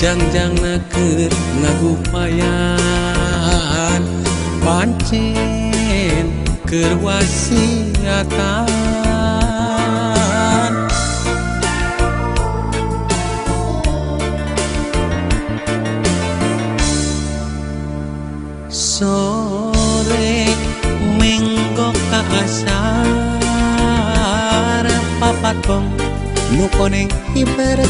jangjang naker ngagupayan pancen kerwasiatan sore minggu kasar asar papatong nukoneng ibarat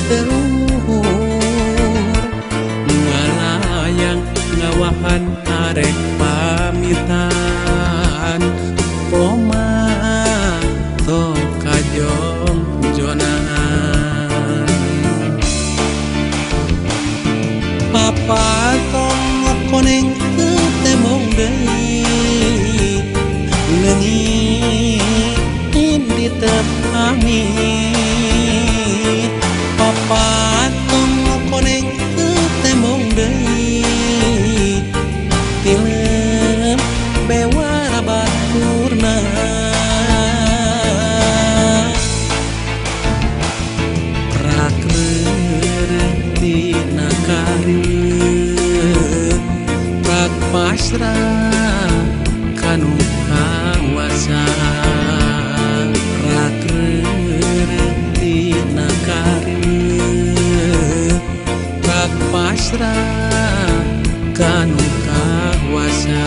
Asra kanu kawasa Rakreuretina kareureup Kak pasra kanu kawasa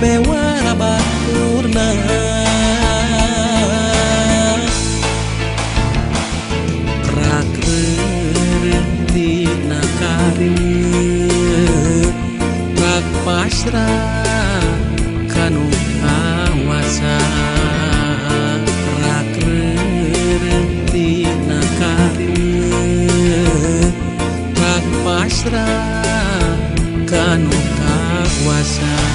bewarna Ratina karir Rak pasrah kanu awasa Rak rerentina karir Rak pasrah kanu kawasa.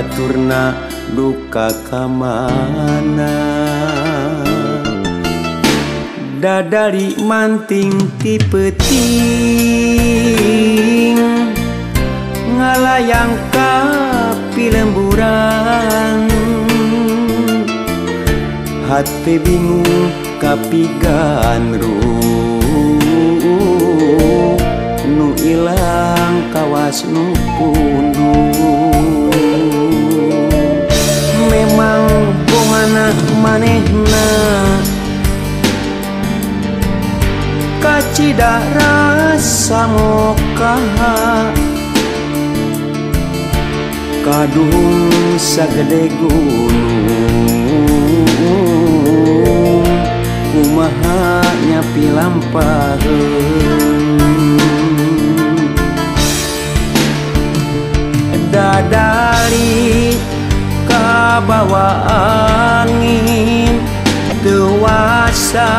baturna duka kamana dadari manting tipeting ngalayang ka pilemburan hati bingung kapigan nu ilang kawas nu punung memang gomana manehna? Kacida rasa mokaha kadung sagede gunung kumaha nyapi lampaheun dadari kabawa angin dewasa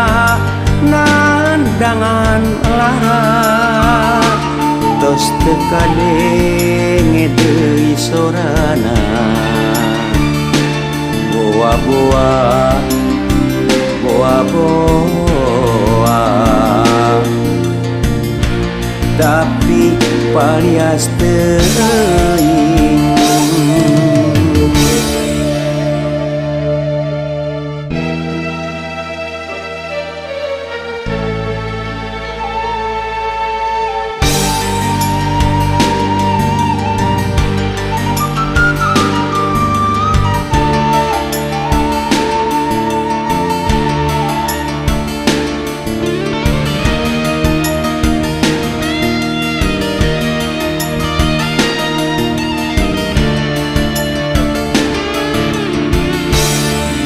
nandangan lara tos tekadenge deui sorana. Boa-boa boa-boa. Tapi palias teuing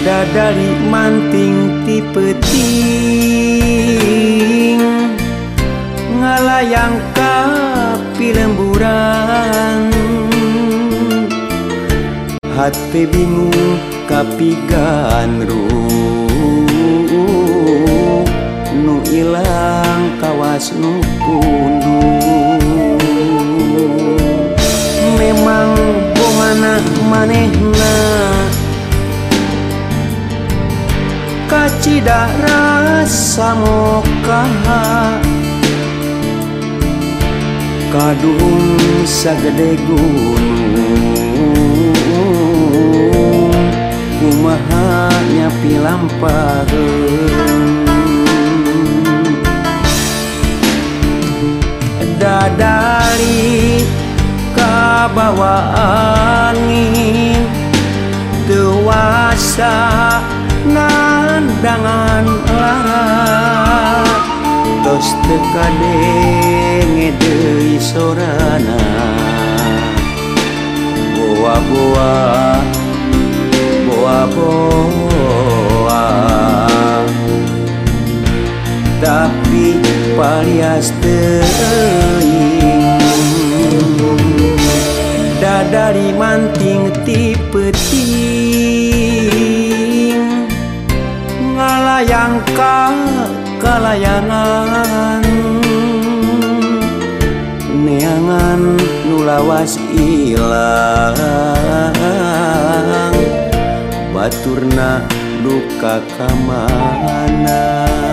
bidadari manting tipeting ngalayang ka pilemburan hati bingung kapigan ruh nu ilang kawas nu pundu. Memang bongana manehna. kacida rasa moka. Kadung segede gunung kumahanya pilampaheun dadari kabawa angin dewasa nah nandangan lara tos tekadenge deui sorana. Boa-boa boa-boa. Tapi palias teuing dadari manting tipeting yang kekalayangan neangan nulawas ilang baturna duka kamana.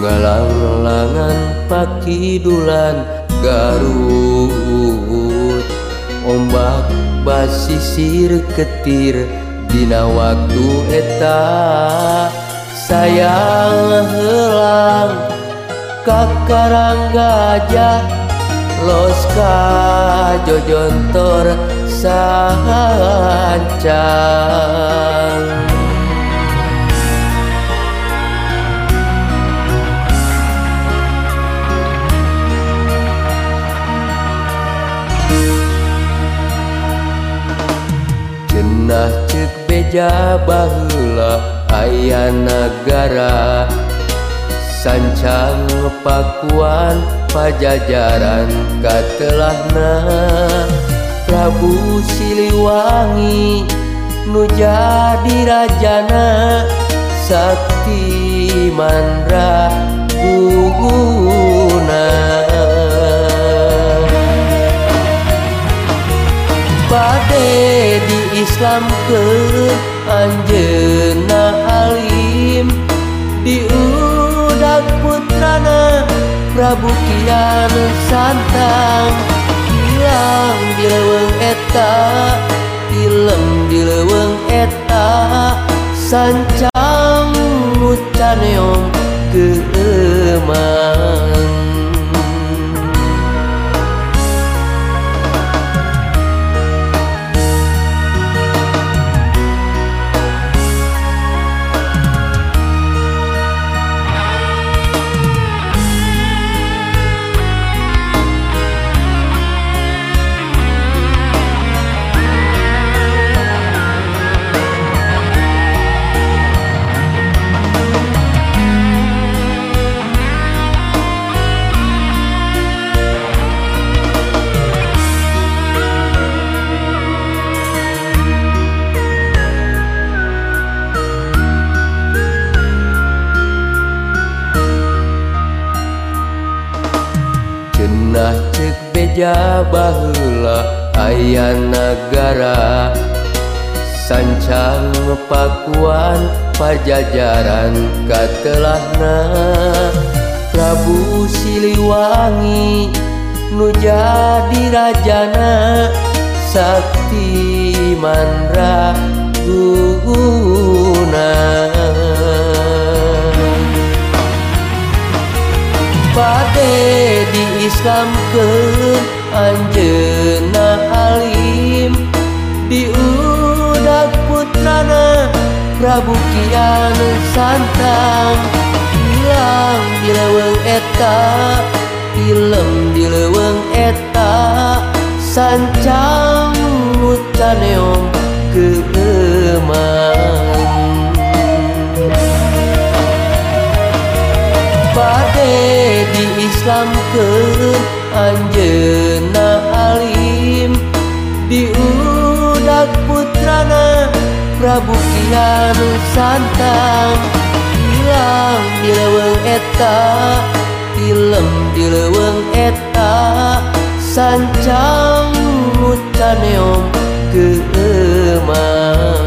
galang-langan pakidulan Garut. Ombak basisir ketir Dina waktu eta. Sayang helang Kakarang gajah loska jojontor sancang Nah cek beja bahula aya negara. Sancang pakuan pajajaran katelahna Prabu Siliwangi nu jadi rajana Sakti Mandra Guguna. Bade di Islam ke Anjena Halim. Diudak putrana Prabu Kian Santang. Hilang di leweng eta film di leweng eta. Sancang mucaneong keemang Balah aya nagara sancang Pakuan pajajaran katelahna. Prabu Siliwangi nuja dirajana Sakti Mandra Guguna. Pade di Islam ke Anjena Halim diudak putrana Prabu Kian Santang. Hilang di leweng eta film di leweng eta. Sancang mutaneong keeman Pade di Islam ke Anjena Alim diudak putrana Prabu Kianu Santang hilang di leweng eta film di leweng eta. Sancang mucaneom keemang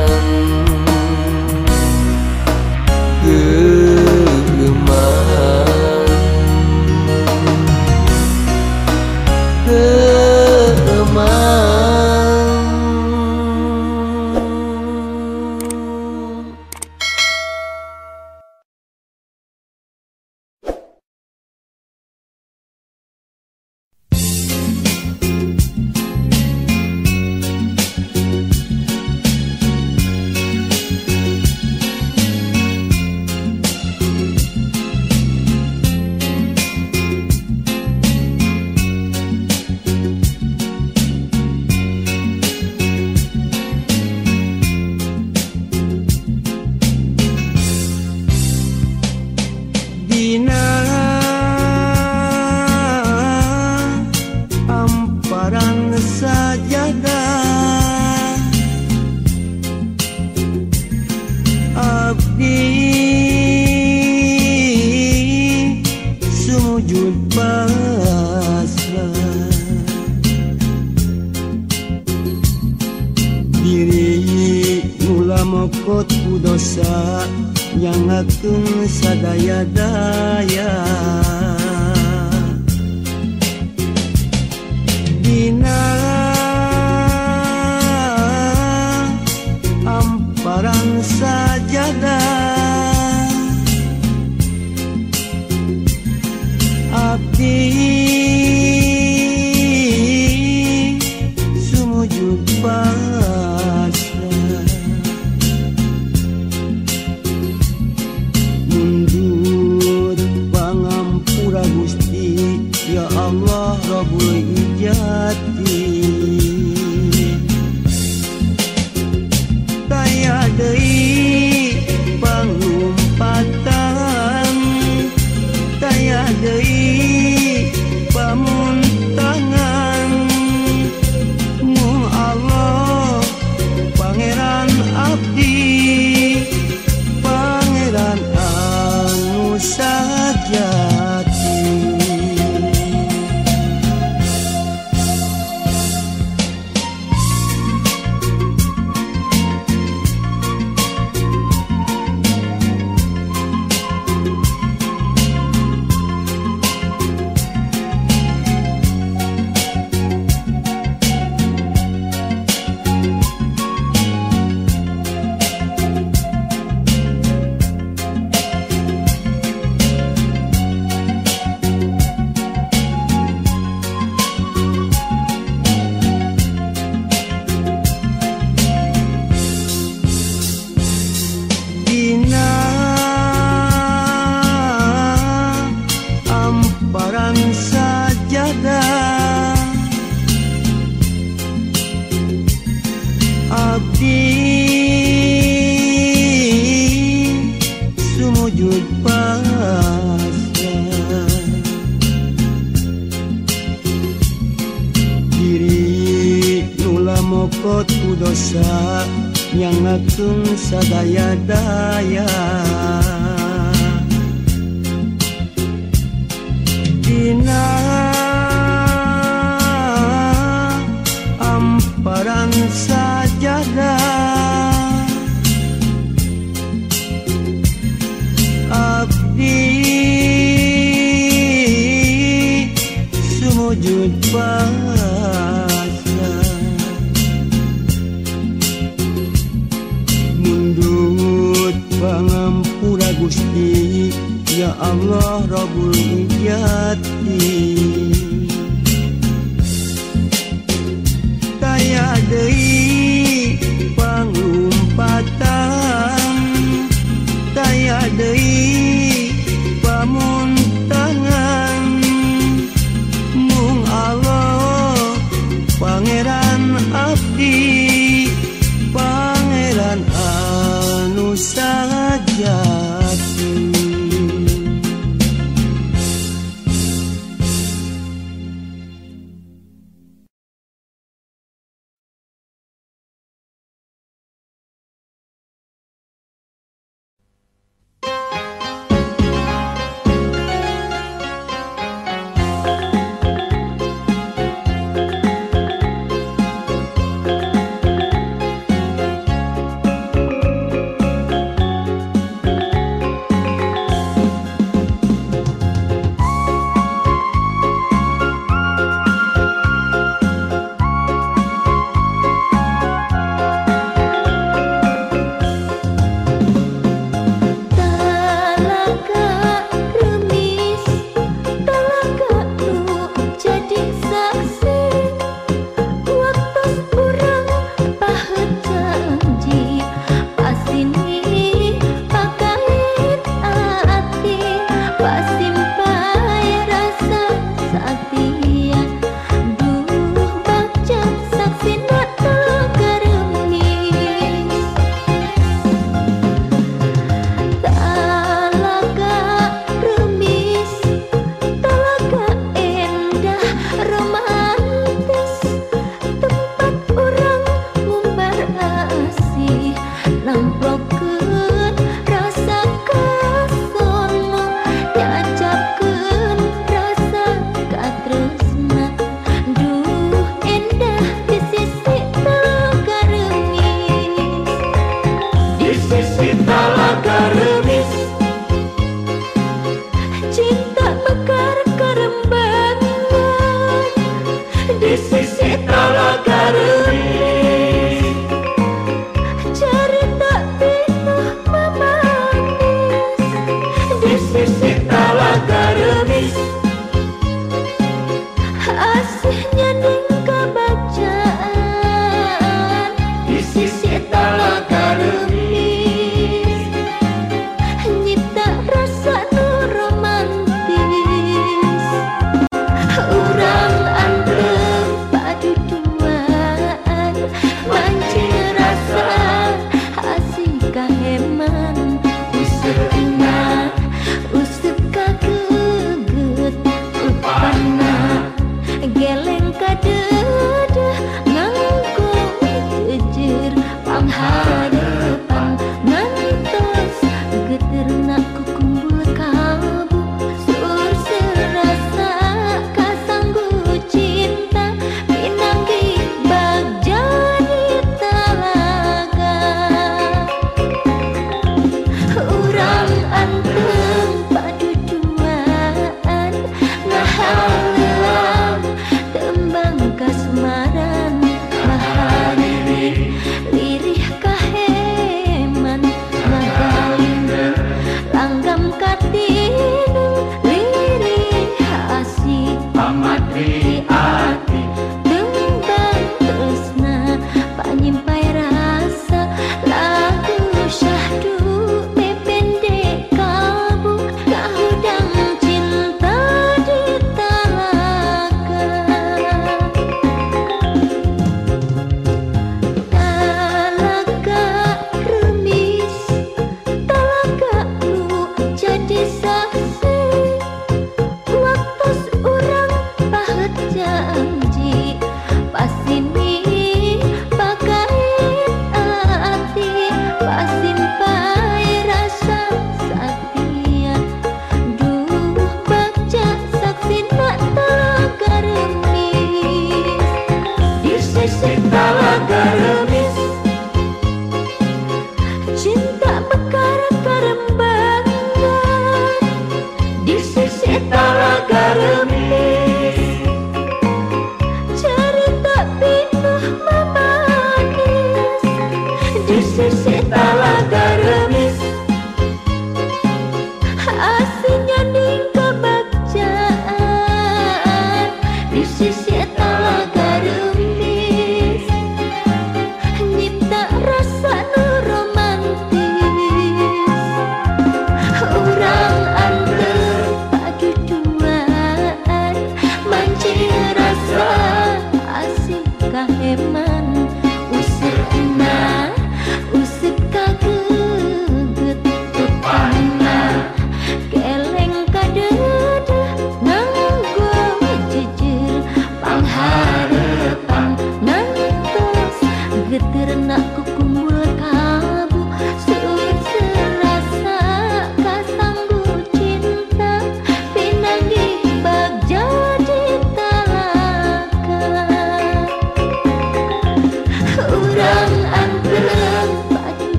Visita la carrera.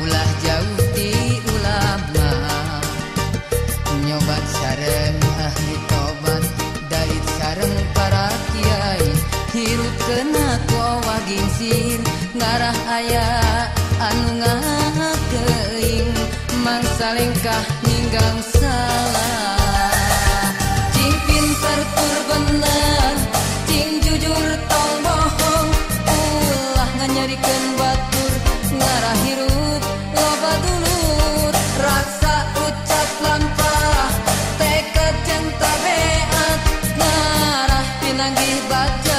ulah jauh di ulama. Nyobat sareng tobat dari sareng para kiai. Hirup kena ko wagingsir ngarah ayah anu ngakeing mang menangis bagai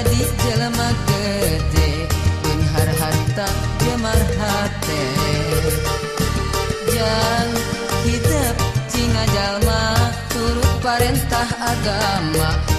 jadi jelema gede. Pun har harta gemar hate jang hidup cing jalma turut parentah agama.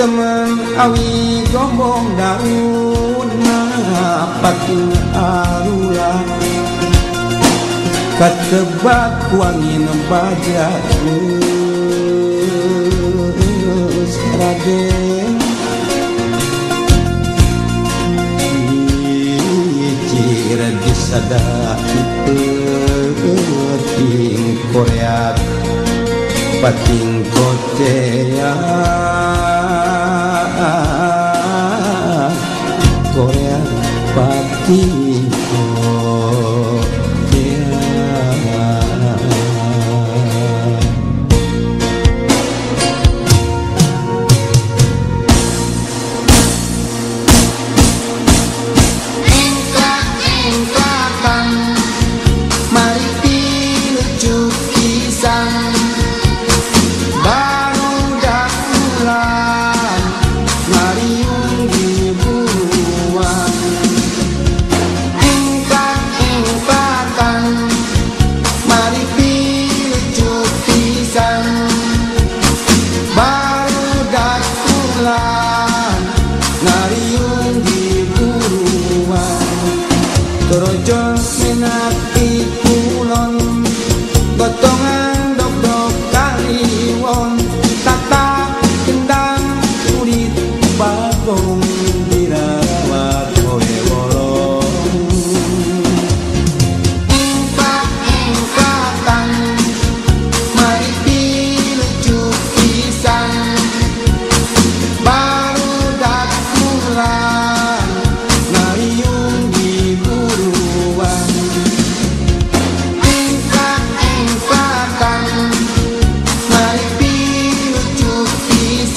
teman awi gombong daun napatu arula ketebak wangi nembaja Raden. Cira disada Pating Korea Pating Kotea aqui.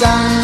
dan